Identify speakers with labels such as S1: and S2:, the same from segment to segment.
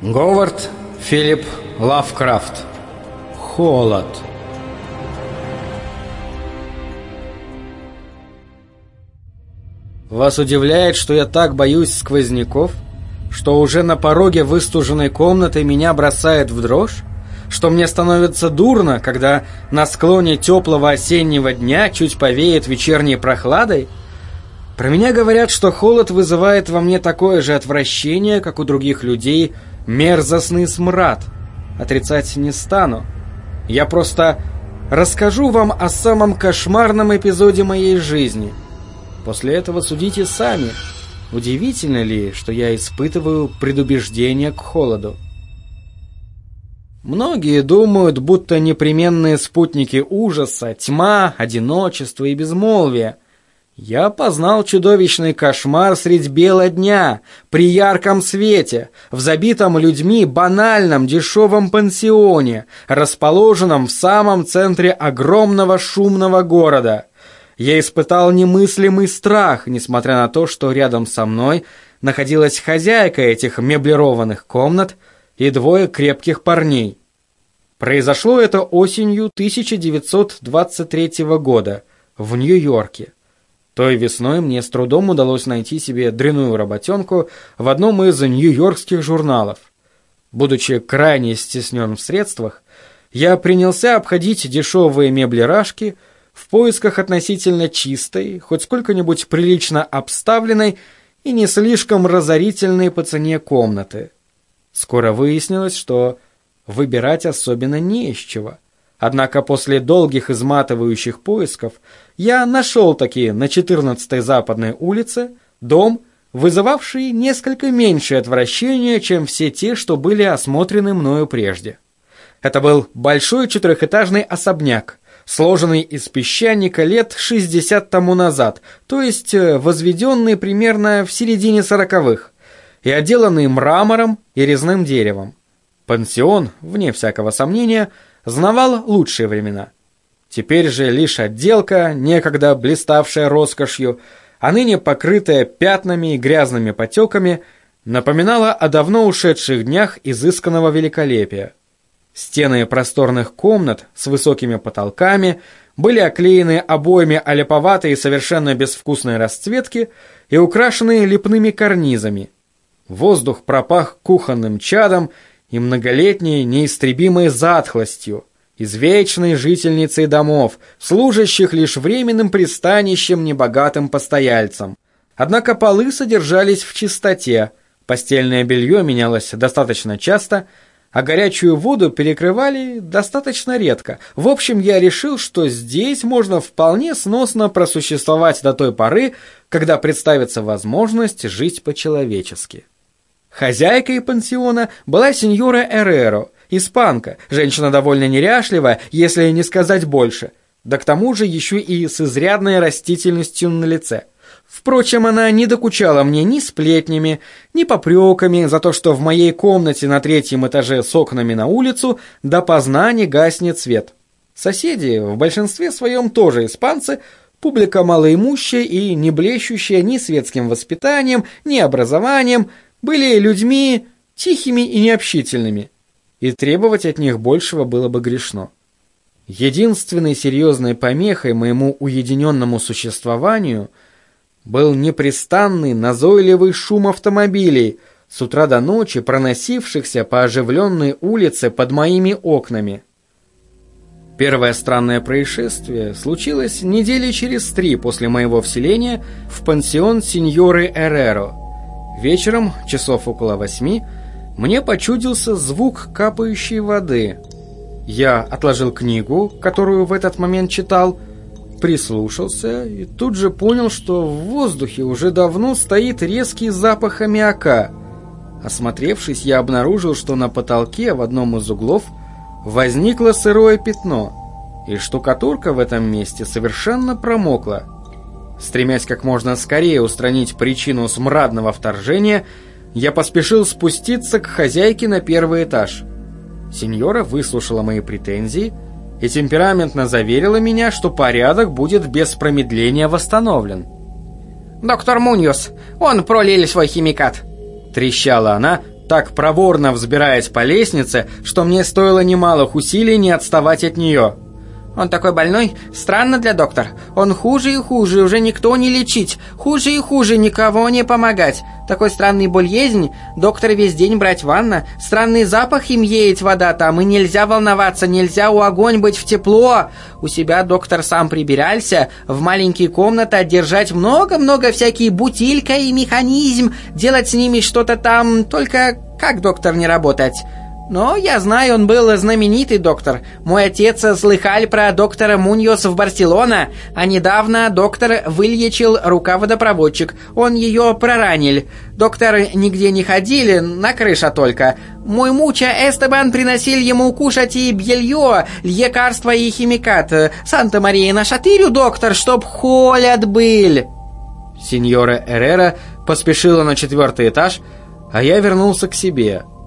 S1: Говард Филипп Лавкрафт Холод Вас удивляет, что я так боюсь сквозняков? Что уже на пороге выстуженной комнаты меня бросает в дрожь? Что мне становится дурно, когда на склоне теплого осеннего дня чуть повеет вечерней прохладой? Про меня говорят, что холод вызывает во мне такое же отвращение, как у других людей – мерзостный смрад. Отрицать не стану. Я просто расскажу вам о самом кошмарном эпизоде моей жизни. После этого судите сами. Удивительно ли, что я испытываю предубеждение к холоду? Многие думают, будто непременные спутники ужаса, тьма, одиночество и безмолвие – я познал чудовищный кошмар средь бела дня, при ярком свете, в забитом людьми банальном дешевом пансионе, расположенном в самом центре огромного шумного города. Я испытал немыслимый страх, несмотря на то, что рядом со мной находилась хозяйка этих меблированных комнат и двое крепких парней. Произошло это осенью 1923 года в Нью-Йорке. Той весной мне с трудом удалось найти себе дряную работенку в одном из нью-йоркских журналов. Будучи крайне стеснен в средствах, я принялся обходить дешевые мебли-рашки в поисках относительно чистой, хоть сколько-нибудь прилично обставленной и не слишком разорительной по цене комнаты. Скоро выяснилось, что выбирать особенно не из чего – Однако после долгих изматывающих поисков я нашел таки на 14-й западной улице дом, вызывавший несколько меньшее отвращение, чем все те, что были осмотрены мною прежде. Это был большой четырехэтажный особняк, сложенный из песчаника лет 60 тому назад, то есть э, возведенный примерно в середине сороковых, и отделанный мрамором и резным деревом. Пансион, вне всякого сомнения, знавал лучшие времена. Теперь же лишь отделка, некогда блиставшая роскошью, а ныне покрытая пятнами и грязными потеками, напоминала о давно ушедших днях изысканного великолепия. Стены просторных комнат с высокими потолками были оклеены обоями аляповатой и совершенно безвкусной расцветки и украшены лепными карнизами. Воздух пропах кухонным чадом и многолетней неистребимой затхлостью, извечной жительницей домов, служащих лишь временным пристанищем небогатым постояльцам. Однако полы содержались в чистоте, постельное белье менялось достаточно часто, а горячую воду перекрывали достаточно редко. В общем, я решил, что здесь можно вполне сносно просуществовать до той поры, когда представится возможность жить по-человечески. Хозяйкой пансиона была сеньора Эреро, испанка, женщина довольно неряшливая, если не сказать больше, да к тому же еще и с изрядной растительностью на лице. Впрочем, она не докучала мне ни сплетнями, ни попреками за то, что в моей комнате на третьем этаже с окнами на улицу допоздна не гаснет свет. Соседи, в большинстве своем тоже испанцы, публика малоимущая и не блещущая ни светским воспитанием, ни образованием – были людьми тихими и необщительными, и требовать от них большего было бы грешно. Единственной серьезной помехой моему уединенному существованию был непрестанный назойливый шум автомобилей, с утра до ночи проносившихся по оживленной улице под моими окнами. Первое странное происшествие случилось недели через три после моего вселения в пансион сеньоры Эреро – Вечером, часов около восьми, мне почудился звук капающей воды. Я отложил книгу, которую в этот момент читал, прислушался и тут же понял, что в воздухе уже давно стоит резкий запах аммиака. Осмотревшись, я обнаружил, что на потолке в одном из углов возникло сырое пятно, и штукатурка в этом месте совершенно промокла. Стремясь как можно скорее устранить причину смрадного вторжения, я поспешил спуститься к хозяйке на первый этаж. Сеньора выслушала мои претензии и темпераментно заверила меня, что порядок будет без промедления восстановлен.
S2: «Доктор Муньос, он пролил свой химикат!»
S1: Трещала она, так проворно взбираясь по лестнице, что мне стоило немалых усилий не отставать от нее.
S2: Он такой больной? Странно для доктора. Он хуже и хуже, уже никто не лечить. Хуже и хуже, никого не помогать. Такой странный болезнь. Доктор весь день брать ванна. Странный запах им еять вода там. И нельзя волноваться, нельзя у огонь быть в тепло. У себя доктор сам прибирался. В маленькие комнаты держать много-много всякие бутилька и механизм. Делать с ними что-то там. Только как доктор не работать? Но я знаю, он был знаменитый доктор. Мой отец слыхал про доктора Муньос в Барселона, а недавно доктор вылечил рука водопроводчик. Он ее проранил. Доктор нигде не ходили, на крыша только. Мой муча Эстебан приносил ему кушать и белье, лекарства и химикат. Санта-Мария на шатырю, доктор, чтоб холод был.
S1: Сеньора Эррера поспешила на четвертый этаж, а я вернулся к себе –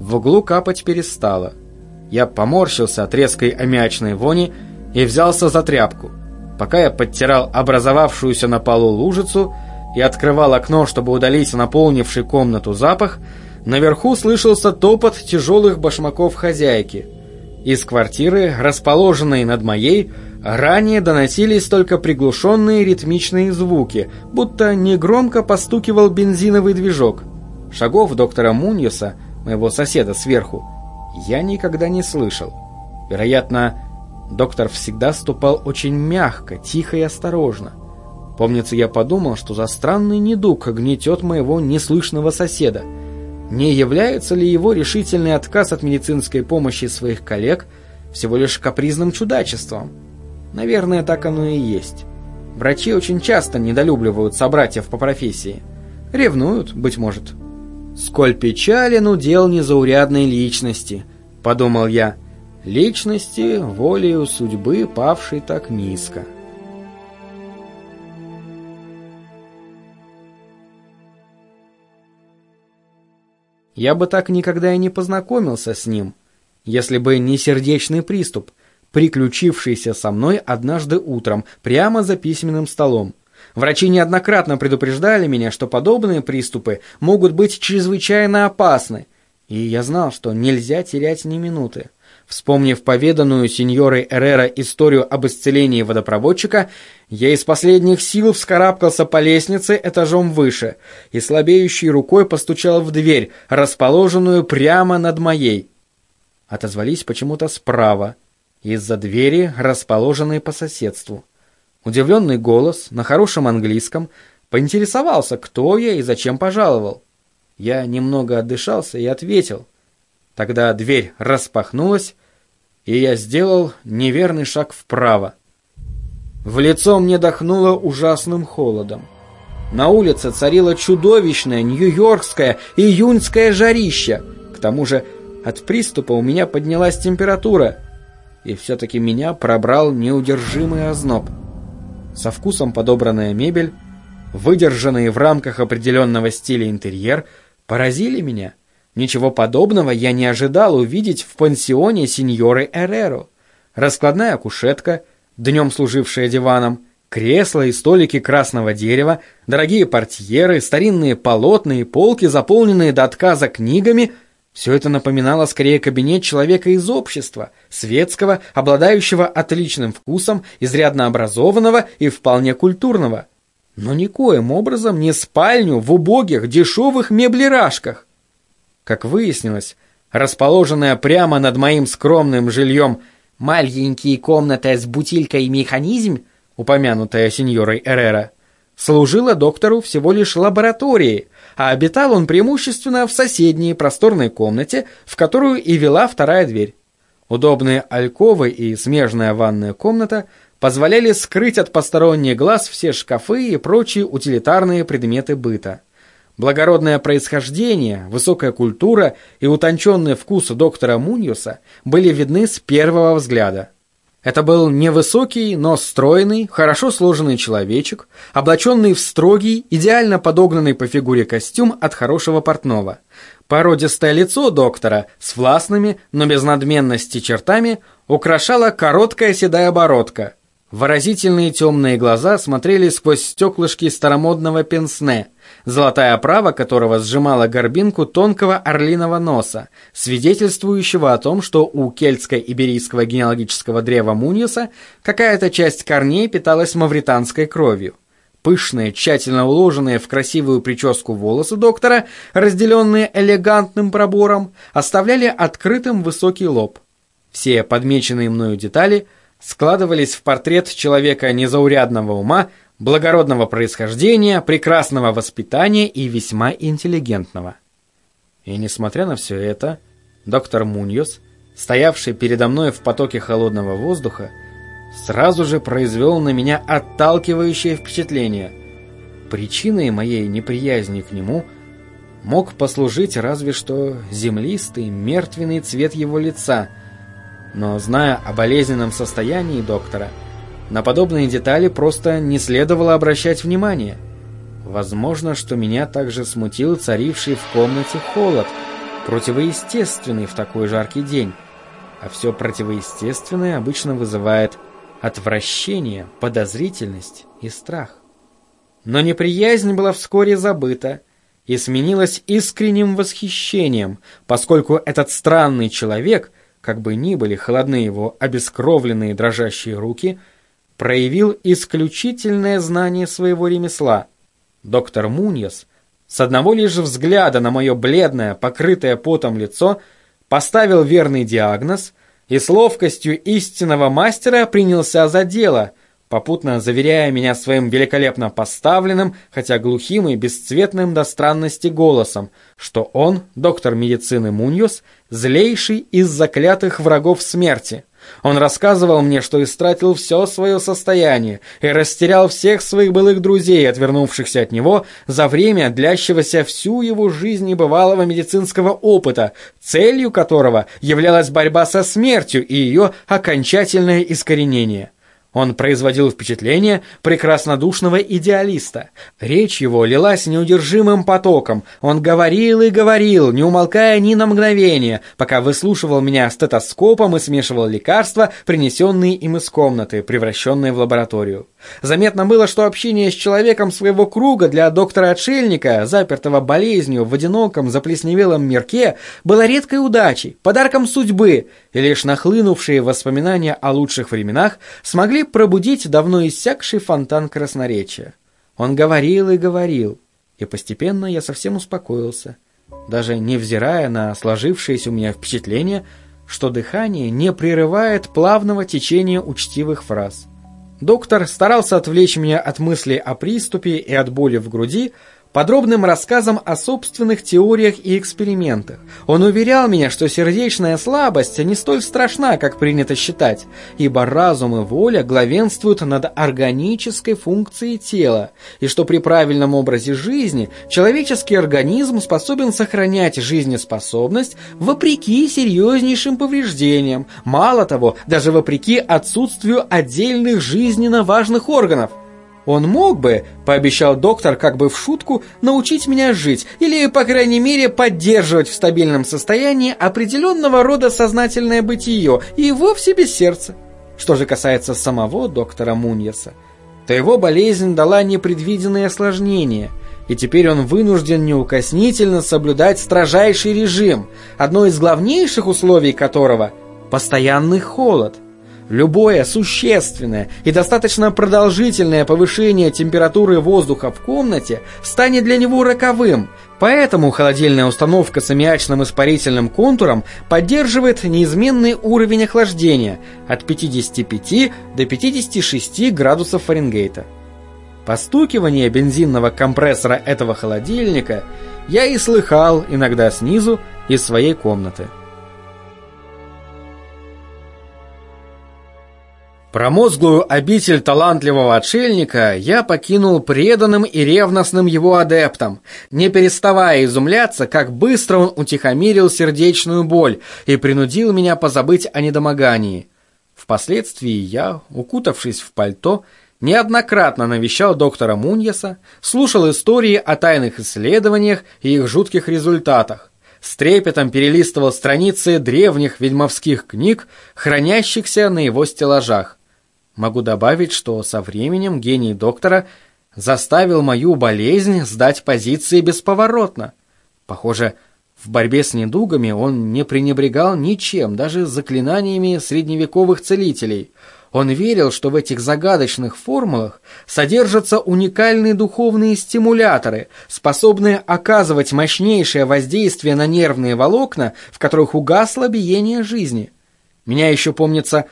S1: в углу капать перестало. Я поморщился от резкой аммиачной вони и взялся за тряпку. Пока я подтирал образовавшуюся на полу лужицу и открывал окно, чтобы удалить наполнивший комнату запах, наверху слышался топот тяжелых башмаков хозяйки. Из квартиры, расположенной над моей, ранее доносились только приглушенные ритмичные звуки, будто негромко постукивал бензиновый движок. Шагов доктора Муньеса моего соседа сверху, я никогда не слышал. Вероятно, доктор всегда ступал очень мягко, тихо и осторожно. Помнится, я подумал, что за странный недуг гнетет моего неслышного соседа. Не является ли его решительный отказ от медицинской помощи своих коллег всего лишь капризным чудачеством? Наверное, так оно и есть. Врачи очень часто недолюбливают собратьев по профессии. Ревнуют, быть может, «Сколь печален удел незаурядной личности», — подумал я, — «личности, волею судьбы, павшей так низко». Я бы так никогда и не познакомился с ним, если бы не сердечный приступ, приключившийся со мной однажды утром прямо за письменным столом. Врачи неоднократно предупреждали меня, что подобные приступы могут быть чрезвычайно опасны, и я знал, что нельзя терять ни минуты. Вспомнив поведанную сеньорой Эррера историю об исцелении водопроводчика, я из последних сил вскарабкался по лестнице этажом выше и слабеющей рукой постучал в дверь, расположенную прямо над моей. Отозвались почему-то справа, из-за двери, расположенной по соседству. Удивленный голос на хорошем английском поинтересовался, кто я и зачем пожаловал. Я немного отдышался и ответил. Тогда дверь распахнулась, и я сделал неверный шаг вправо. В лицо мне дохнуло ужасным холодом. На улице царило чудовищное нью-йоркское июньское жарище. К тому же от приступа у меня поднялась температура, и все-таки меня пробрал неудержимый озноб со вкусом подобранная мебель, выдержанные в рамках определенного стиля интерьер, поразили меня. Ничего подобного я не ожидал увидеть в пансионе сеньоры Эреро. Раскладная кушетка, днем служившая диваном, кресла и столики красного дерева, дорогие портьеры, старинные полотна и полки, заполненные до отказа книгами — все это напоминало скорее кабинет человека из общества, светского, обладающего отличным вкусом, изрядно образованного и вполне культурного. Но никоим образом не спальню в убогих дешевых меблерашках. Как выяснилось, расположенная прямо над моим скромным жильем маленькие комнаты с бутилькой и механизм, упомянутая сеньорой Эррера, служила доктору всего лишь лабораторией, а обитал он преимущественно в соседней просторной комнате, в которую и вела вторая дверь. Удобные альковы и смежная ванная комната позволяли скрыть от посторонних глаз все шкафы и прочие утилитарные предметы быта. Благородное происхождение, высокая культура и утонченный вкус доктора Муньюса были видны с первого взгляда. Это был невысокий, но стройный, хорошо сложенный человечек, облаченный в строгий, идеально подогнанный по фигуре костюм от хорошего портного. Породистое лицо доктора с властными, но без надменности чертами украшала короткая седая бородка. Выразительные темные глаза смотрели сквозь стеклышки старомодного пенсне, золотая оправа которого сжимала горбинку тонкого орлиного носа, свидетельствующего о том, что у кельтско-иберийского генеалогического древа Муньюса какая-то часть корней питалась мавританской кровью. Пышные, тщательно уложенные в красивую прическу волосы доктора, разделенные элегантным пробором, оставляли открытым высокий лоб. Все подмеченные мною детали складывались в портрет человека незаурядного ума, благородного происхождения, прекрасного воспитания и весьма интеллигентного. И несмотря на все это, доктор Муньос, стоявший передо мной в потоке холодного воздуха, сразу же произвел на меня отталкивающее впечатление. Причиной моей неприязни к нему мог послужить разве что землистый, мертвенный цвет его лица, но, зная о болезненном состоянии доктора, на подобные детали просто не следовало обращать внимание. Возможно, что меня также смутил царивший в комнате холод, противоестественный в такой жаркий день, а все противоестественное обычно вызывает отвращение, подозрительность и страх. Но неприязнь была вскоре забыта и сменилась искренним восхищением, поскольку этот странный человек, как бы ни были холодны его обескровленные дрожащие руки, проявил исключительное знание своего ремесла. Доктор Муньес с одного лишь взгляда на мое бледное, покрытое потом лицо поставил верный диагноз и с ловкостью истинного мастера принялся за дело, попутно заверяя меня своим великолепно поставленным, хотя глухим и бесцветным до странности голосом, что он, доктор медицины Муньос, злейший из заклятых врагов смерти. Он рассказывал мне, что истратил все свое состояние и растерял всех своих былых друзей, отвернувшихся от него за время длящегося всю его жизнь небывалого медицинского опыта, целью которого являлась борьба со смертью и ее окончательное искоренение. Он производил впечатление прекраснодушного идеалиста. Речь его лилась неудержимым потоком. Он говорил и говорил, не умолкая ни на мгновение, пока выслушивал меня стетоскопом и смешивал лекарства, принесенные им из комнаты, превращенные в лабораторию. Заметно было, что общение с человеком своего круга для доктора-отшельника, запертого болезнью в одиноком заплесневелом мирке, было редкой удачей, подарком судьбы, и лишь нахлынувшие воспоминания о лучших временах смогли пробудить давно иссякший фонтан красноречия. Он говорил и говорил, и постепенно я совсем успокоился, даже невзирая на сложившееся у меня впечатление, что дыхание не прерывает плавного течения учтивых фраз. Доктор старался отвлечь меня от мыслей о приступе и от боли в груди, подробным рассказом о собственных теориях и экспериментах. Он уверял меня, что сердечная слабость не столь страшна, как принято считать, ибо разум и воля главенствуют над органической функцией тела, и что при правильном образе жизни человеческий организм способен сохранять жизнеспособность вопреки серьезнейшим повреждениям, мало того, даже вопреки отсутствию отдельных жизненно важных органов. Он мог бы, пообещал доктор как бы в шутку, научить меня жить или, по крайней мере, поддерживать в стабильном состоянии определенного рода сознательное бытие и вовсе без сердца. Что же касается самого доктора Муньеса, то его болезнь дала непредвиденные осложнения, и теперь он вынужден неукоснительно соблюдать строжайший режим, одно из главнейших условий которого – постоянный холод – Любое существенное и достаточно продолжительное повышение температуры воздуха в комнате станет для него роковым, поэтому холодильная установка с аммиачным испарительным контуром поддерживает неизменный уровень охлаждения от 55 до 56 градусов Фаренгейта. Постукивание бензинного компрессора этого холодильника я и слыхал иногда снизу из своей комнаты. Промозглую обитель талантливого отшельника я покинул преданным и ревностным его адептом, не переставая изумляться, как быстро он утихомирил сердечную боль и принудил меня позабыть о недомогании. Впоследствии я, укутавшись в пальто, неоднократно навещал доктора Муньеса, слушал истории о тайных исследованиях и их жутких результатах, с трепетом перелистывал страницы древних ведьмовских книг, хранящихся на его стеллажах. Могу добавить, что со временем гений доктора заставил мою болезнь сдать позиции бесповоротно. Похоже, в борьбе с недугами он не пренебрегал ничем, даже заклинаниями средневековых целителей. Он верил, что в этих загадочных формулах содержатся уникальные духовные стимуляторы, способные оказывать мощнейшее воздействие на нервные волокна, в которых угасло биение жизни. Меня еще, помнится,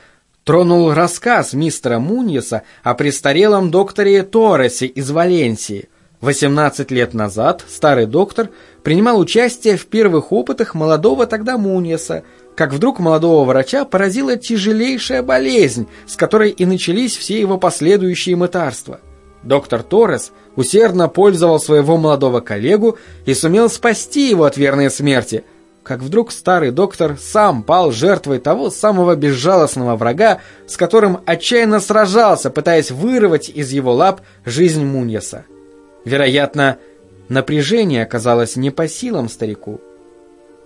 S1: тронул рассказ мистера Муньеса о престарелом докторе Торресе из Валенсии – 18 лет назад старый доктор принимал участие в первых опытах молодого тогда Муньеса, как вдруг молодого врача поразила тяжелейшая болезнь, с которой и начались все его последующие мытарства. Доктор Торрес усердно пользовал своего молодого коллегу и сумел спасти его от верной смерти, как вдруг старый доктор сам пал жертвой того самого безжалостного врага, с которым отчаянно сражался, пытаясь вырвать из его лап жизнь Муньеса. Вероятно, напряжение оказалось не по силам старику.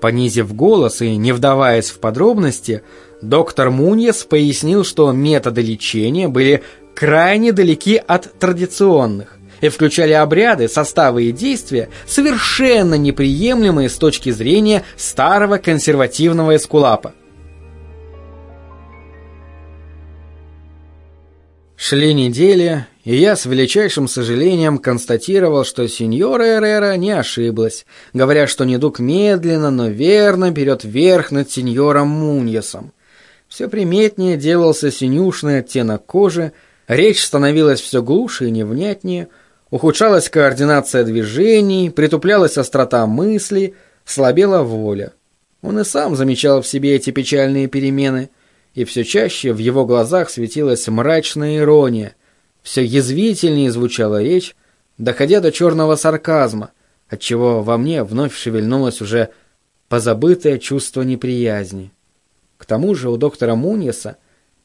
S1: Понизив голос и не вдаваясь в подробности, доктор Муньес пояснил, что методы лечения были крайне далеки от традиционных и включали обряды, составы и действия, совершенно неприемлемые с точки зрения старого консервативного эскулапа. Шли недели, и я с величайшим сожалением констатировал, что сеньора Эррера не ошиблась, говоря, что недуг медленно, но верно берет верх над сеньором Муньесом. Все приметнее делался синюшный оттенок кожи, речь становилась все глуше и невнятнее, ухудшалась координация движений, притуплялась острота мысли, слабела воля. Он и сам замечал в себе эти печальные перемены, и все чаще в его глазах светилась мрачная ирония – все язвительнее звучала речь, доходя до черного сарказма, отчего во мне вновь шевельнулось уже позабытое чувство неприязни. К тому же у доктора Муньеса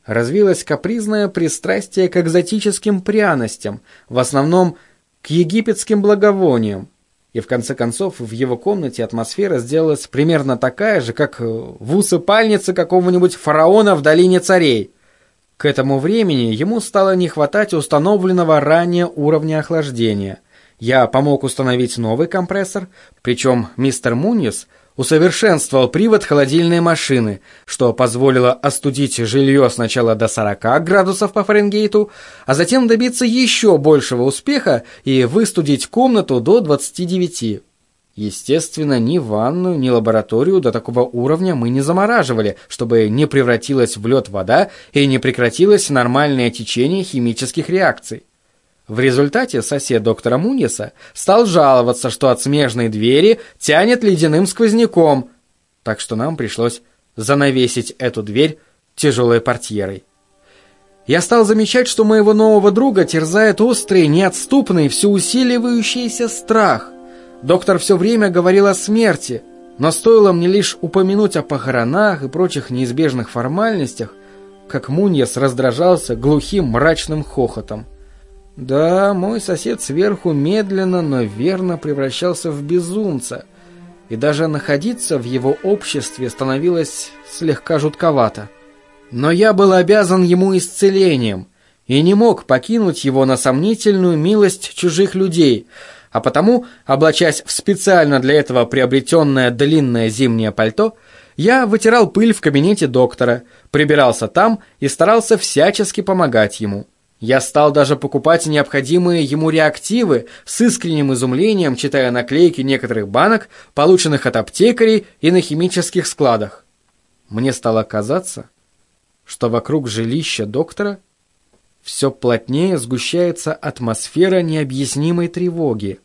S1: развилось капризное пристрастие к экзотическим пряностям, в основном к египетским благовониям, и в конце концов в его комнате атмосфера сделалась примерно такая же, как в усыпальнице какого-нибудь фараона в долине царей – к этому времени ему стало не хватать установленного ранее уровня охлаждения. Я помог установить новый компрессор, причем мистер Муньес усовершенствовал привод холодильной машины, что позволило остудить жилье сначала до 40 градусов по Фаренгейту, а затем добиться еще большего успеха и выстудить комнату до 29. Естественно, ни ванную, ни лабораторию до такого уровня мы не замораживали, чтобы не превратилась в лед вода и не прекратилось нормальное течение химических реакций. В результате сосед доктора Муньеса стал жаловаться, что от смежной двери тянет ледяным сквозняком, так что нам пришлось занавесить эту дверь тяжелой портьерой. Я стал замечать, что моего нового друга терзает острый, неотступный, всеусиливающийся страх – Доктор все время говорил о смерти, но стоило мне лишь упомянуть о похоронах и прочих неизбежных формальностях, как Муньес раздражался глухим мрачным хохотом. Да, мой сосед сверху медленно, но верно превращался в безумца, и даже находиться в его обществе становилось слегка жутковато. Но я был обязан ему исцелением и не мог покинуть его на сомнительную милость чужих людей — а потому, облачаясь в специально для этого приобретенное длинное зимнее пальто, я вытирал пыль в кабинете доктора, прибирался там и старался всячески помогать ему. Я стал даже покупать необходимые ему реактивы, с искренним изумлением читая наклейки некоторых банок, полученных от аптекарей и на химических складах. Мне стало казаться, что вокруг жилища доктора все плотнее сгущается атмосфера необъяснимой тревоги.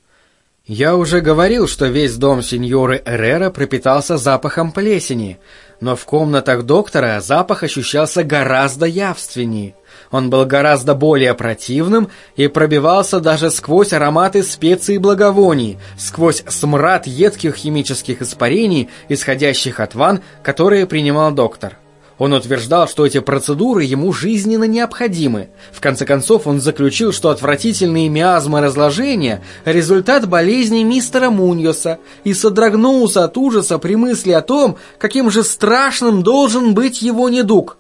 S1: Я уже говорил, что весь дом сеньоры Эррера пропитался запахом плесени, но в комнатах доктора запах ощущался гораздо явственнее. Он был гораздо более противным и пробивался даже сквозь ароматы специй и благовоний, сквозь смрад едких химических испарений, исходящих от ванн, которые принимал доктор. Он утверждал, что эти процедуры ему жизненно необходимы. В конце концов, он заключил, что отвратительные миазмы разложения – результат болезни мистера Муньоса, и содрогнулся от ужаса при мысли о том, каким же страшным должен быть его недуг.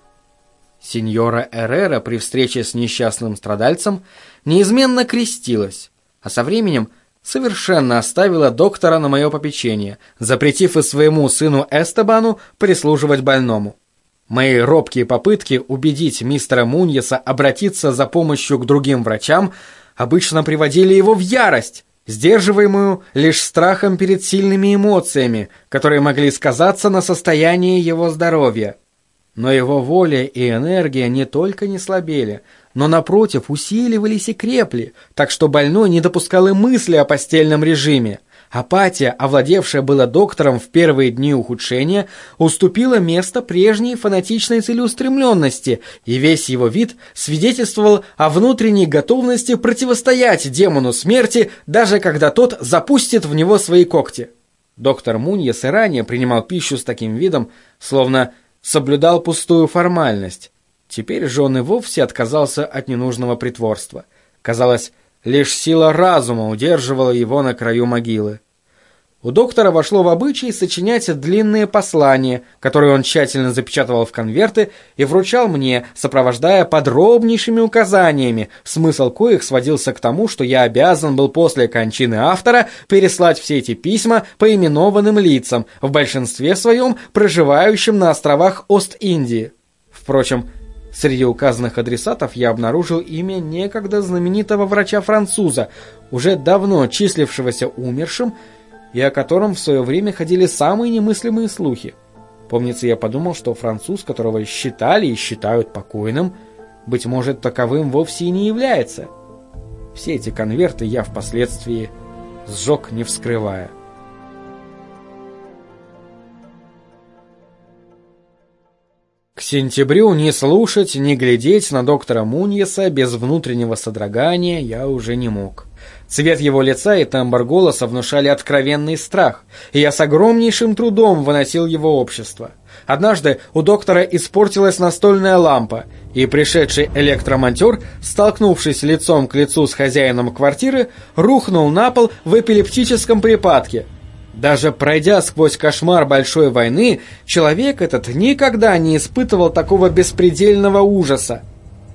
S1: Сеньора Эррера при встрече с несчастным страдальцем неизменно крестилась, а со временем совершенно оставила доктора на мое попечение, запретив и своему сыну Эстебану прислуживать больному. Мои робкие попытки убедить мистера Муньеса обратиться за помощью к другим врачам обычно приводили его в ярость, сдерживаемую лишь страхом перед сильными эмоциями, которые могли сказаться на состоянии его здоровья. Но его воля и энергия не только не слабели, но, напротив, усиливались и крепли, так что больной не допускал и мысли о постельном режиме. Апатия, овладевшая была доктором в первые дни ухудшения, уступила место прежней фанатичной целеустремленности, и весь его вид свидетельствовал о внутренней готовности противостоять демону смерти, даже когда тот запустит в него свои когти. Доктор Муньес и ранее принимал пищу с таким видом, словно соблюдал пустую формальность. Теперь же он и вовсе отказался от ненужного притворства. Казалось, лишь сила разума удерживала его на краю могилы. У доктора вошло в обычай сочинять длинные послания, которые он тщательно запечатывал в конверты и вручал мне, сопровождая подробнейшими указаниями, смысл коих сводился к тому, что я обязан был после кончины автора переслать все эти письма по именованным лицам, в большинстве своем проживающим на островах Ост-Индии. Впрочем, Среди указанных адресатов я обнаружил имя некогда знаменитого врача-француза, уже давно числившегося умершим, и о котором в свое время ходили самые немыслимые слухи. Помнится, я подумал, что француз, которого считали и считают покойным, быть может, таковым вовсе и не является. Все эти конверты я впоследствии сжег, не вскрывая. К сентябрю ни слушать, ни глядеть на доктора Муньеса без внутреннего содрогания я уже не мог. Цвет его лица и тембр голоса внушали откровенный страх, и я с огромнейшим трудом выносил его общество. Однажды у доктора испортилась настольная лампа, и пришедший электромонтер, столкнувшись лицом к лицу с хозяином квартиры, рухнул на пол в эпилептическом припадке. Даже пройдя сквозь кошмар большой войны, человек этот никогда не испытывал такого беспредельного ужаса.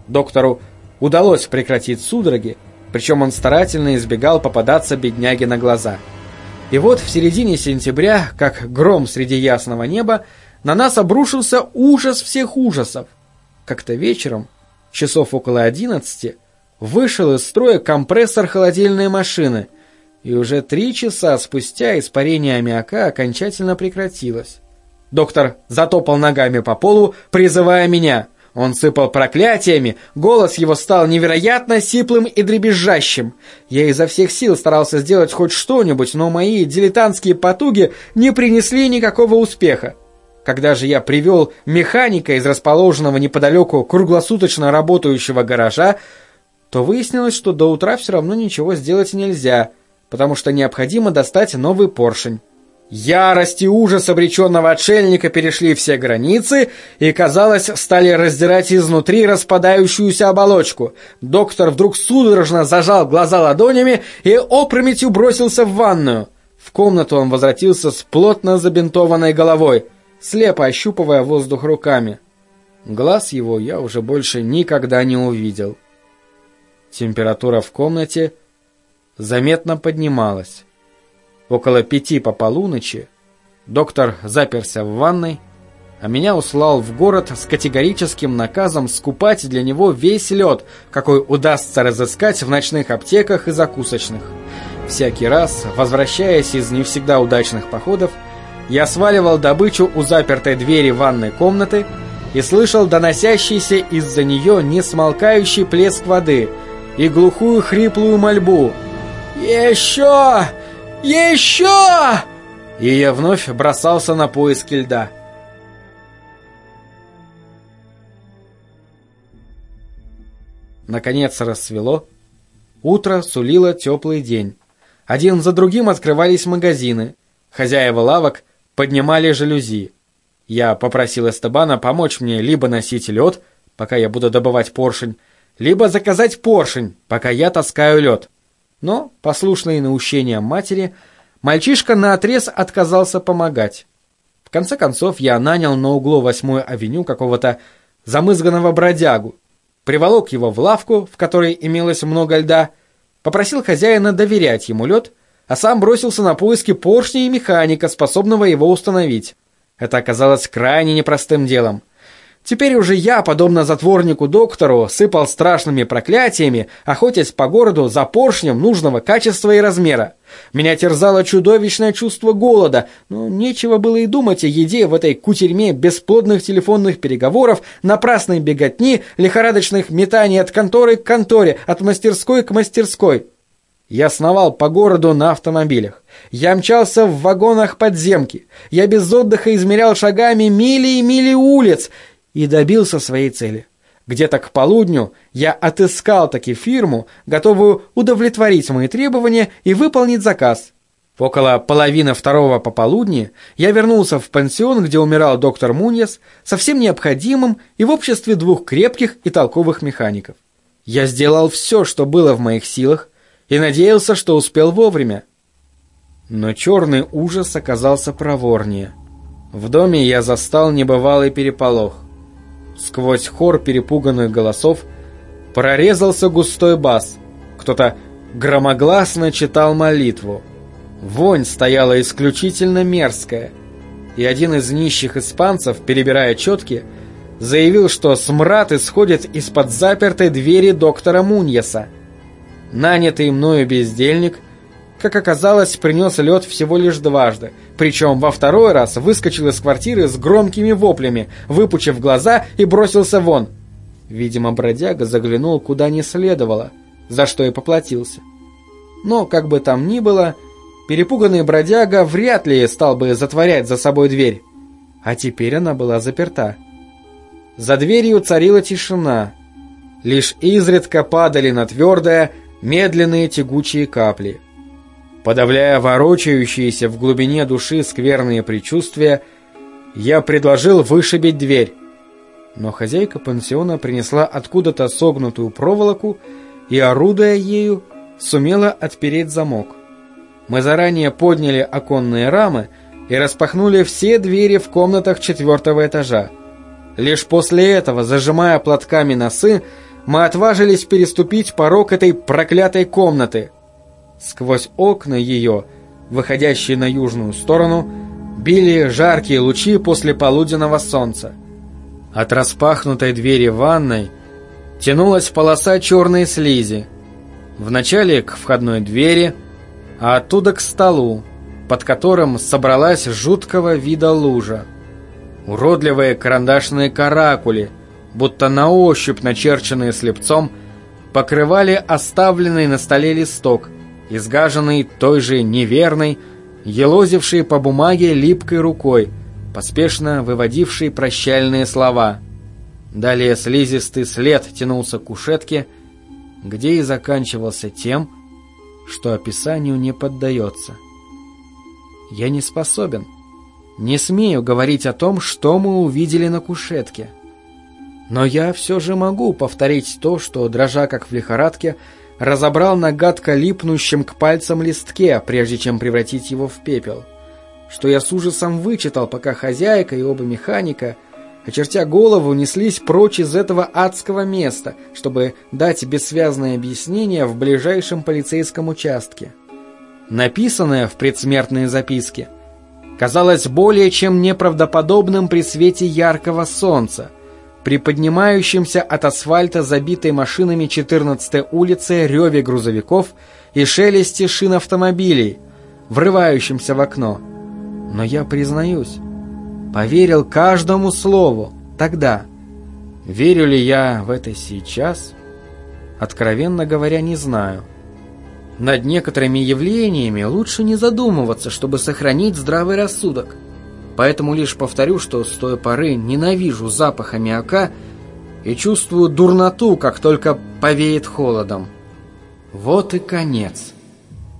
S1: Доктору удалось прекратить судороги, причем он старательно избегал попадаться бедняге на глаза. И вот в середине сентября, как гром среди ясного неба, на нас обрушился ужас всех ужасов. Как-то вечером, часов около одиннадцати, вышел из строя компрессор холодильной машины, и уже три часа спустя испарение аммиака окончательно прекратилось. Доктор затопал ногами по полу, призывая меня – он сыпал проклятиями, голос его стал невероятно сиплым и дребезжащим. Я изо всех сил старался сделать хоть что-нибудь, но мои дилетантские потуги не принесли никакого успеха. Когда же я привел механика из расположенного неподалеку круглосуточно работающего гаража, то выяснилось, что до утра все равно ничего сделать нельзя, потому что необходимо достать новый поршень. Ярость и ужас обреченного отшельника перешли все границы и, казалось, стали раздирать изнутри распадающуюся оболочку. Доктор вдруг судорожно зажал глаза ладонями и опрометью бросился в ванную. В комнату он возвратился с плотно забинтованной головой, слепо ощупывая воздух руками. Глаз его я уже больше никогда не увидел. Температура в комнате заметно поднималась. Около пяти по полуночи доктор заперся в ванной, а меня услал в город с категорическим наказом скупать для него весь лед, какой удастся разыскать в ночных аптеках и закусочных. Всякий раз, возвращаясь из не всегда удачных походов, я сваливал добычу у запертой двери ванной комнаты и слышал доносящийся из-за нее несмолкающий плеск воды и глухую хриплую мольбу «Еще! Еще!» И я вновь бросался на поиски льда. Наконец рассвело. Утро сулило теплый день. Один за другим открывались магазины. Хозяева лавок поднимали жалюзи. Я попросил Эстебана помочь мне либо носить лед, пока я буду добывать поршень, либо заказать поршень, пока я таскаю лед. Но, послушный наущениям матери, мальчишка наотрез отказался помогать. В конце концов, я нанял на углу 8-й авеню какого-то замызганного бродягу, приволок его в лавку, в которой имелось много льда, попросил хозяина доверять ему лед, а сам бросился на поиски поршня и механика, способного его установить. Это оказалось крайне непростым делом. Теперь уже я, подобно затворнику-доктору, сыпал страшными проклятиями, охотясь по городу за поршнем нужного качества и размера. Меня терзало чудовищное чувство голода, но нечего было и думать о еде в этой кутерьме бесплодных телефонных переговоров, напрасной беготни, лихорадочных метаний от конторы к конторе, от мастерской к мастерской. Я сновал по городу на автомобилях. Я мчался в вагонах подземки. Я без отдыха измерял шагами мили и мили улиц и добился своей цели. Где-то к полудню я отыскал таки фирму, готовую удовлетворить мои требования и выполнить заказ. Около половины второго пополудни я вернулся в пансион, где умирал доктор Муньес, совсем необходимым и в обществе двух крепких и толковых механиков. Я сделал все, что было в моих силах, и надеялся, что успел вовремя. Но черный ужас оказался проворнее. В доме я застал небывалый переполох. Сквозь хор перепуганных голосов прорезался густой бас. Кто-то громогласно читал молитву. Вонь стояла исключительно мерзкая. И один из нищих испанцев, перебирая четки, заявил, что смрад исходит из-под запертой двери доктора Муньеса. Нанятый мною бездельник, как оказалось, принес лед всего лишь дважды – причем во второй раз выскочил из квартиры с громкими воплями, выпучив глаза и бросился вон. Видимо, бродяга заглянул куда не следовало, за что и поплатился. Но, как бы там ни было, перепуганный бродяга вряд ли стал бы затворять за собой дверь. А теперь она была заперта. За дверью царила тишина. Лишь изредка падали на твердое, медленные тягучие капли – Подавляя ворочающиеся в глубине души скверные предчувствия, я предложил вышибить дверь. Но хозяйка пансиона принесла откуда-то согнутую проволоку и, орудуя ею, сумела отпереть замок. Мы заранее подняли оконные рамы и распахнули все двери в комнатах четвертого этажа. Лишь после этого, зажимая платками носы, мы отважились переступить порог этой проклятой комнаты – Сквозь окна ее, выходящие на южную сторону, били жаркие лучи после полуденного солнца. От распахнутой двери ванной тянулась полоса черной слизи. Вначале к входной двери, а оттуда к столу, под которым собралась жуткого вида лужа. Уродливые карандашные каракули, будто на ощупь начерченные слепцом, покрывали оставленный на столе листок – изгаженный той же неверной, елозивший по бумаге липкой рукой, поспешно выводивший прощальные слова. Далее слизистый след тянулся к кушетке, где и заканчивался тем, что описанию не поддается. Я не способен, не смею говорить о том, что мы увидели на кушетке. Но я все же могу повторить то, что, дрожа как в лихорадке, разобрал на гадко липнущем к пальцам листке, прежде чем превратить его в пепел. Что я с ужасом вычитал, пока хозяйка и оба механика, очертя голову, неслись прочь из этого адского места, чтобы дать бессвязное объяснение в ближайшем полицейском участке. Написанное в предсмертной записке казалось более чем неправдоподобным при свете яркого солнца – при поднимающемся от асфальта забитой машинами 14-й улице реве грузовиков и шелесте шин автомобилей, врывающимся в окно. Но я признаюсь, поверил каждому слову тогда. Верю ли я в это сейчас? Откровенно говоря, не знаю. Над некоторыми явлениями лучше не задумываться, чтобы сохранить здравый рассудок. Поэтому лишь повторю, что с той поры ненавижу запах аммиака и чувствую дурноту, как только повеет холодом. Вот и конец.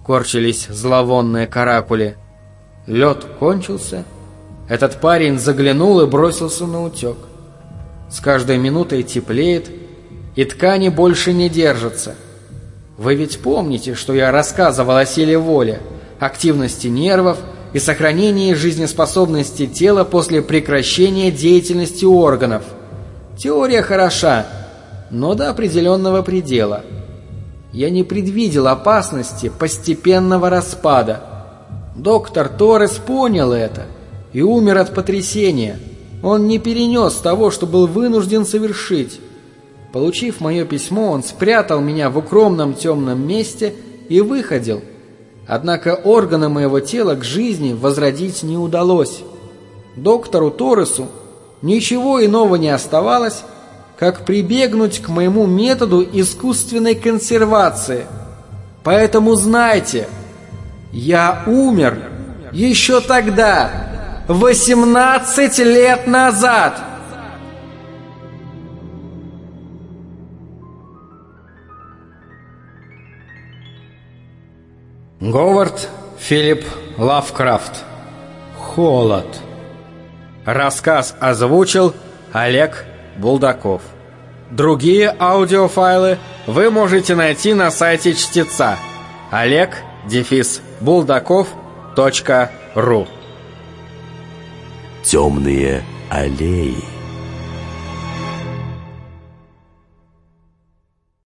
S1: Корчились зловонные каракули. Лед кончился. Этот парень заглянул и бросился на утек. С каждой минутой теплеет, и ткани больше не держатся. Вы ведь помните, что я рассказывал о силе воли, активности нервов, и сохранении жизнеспособности тела после прекращения деятельности органов. Теория хороша, но до определенного предела. Я не предвидел опасности постепенного распада. Доктор Торрес понял это и умер от потрясения. Он не перенес того, что был вынужден совершить. Получив мое письмо, он спрятал меня в укромном темном месте и выходил. Однако органы моего тела к жизни возродить не удалось. Доктору Торресу ничего иного не оставалось, как прибегнуть к моему методу искусственной консервации. Поэтому знайте, я умер еще тогда, 18 лет назад.
S3: Говард Филипп Лавкрафт. Холод. Рассказ озвучил Олег Булдаков. Другие аудиофайлы вы можете найти на сайте чтеца олег дефис булдаков.ру
S4: Темные аллеи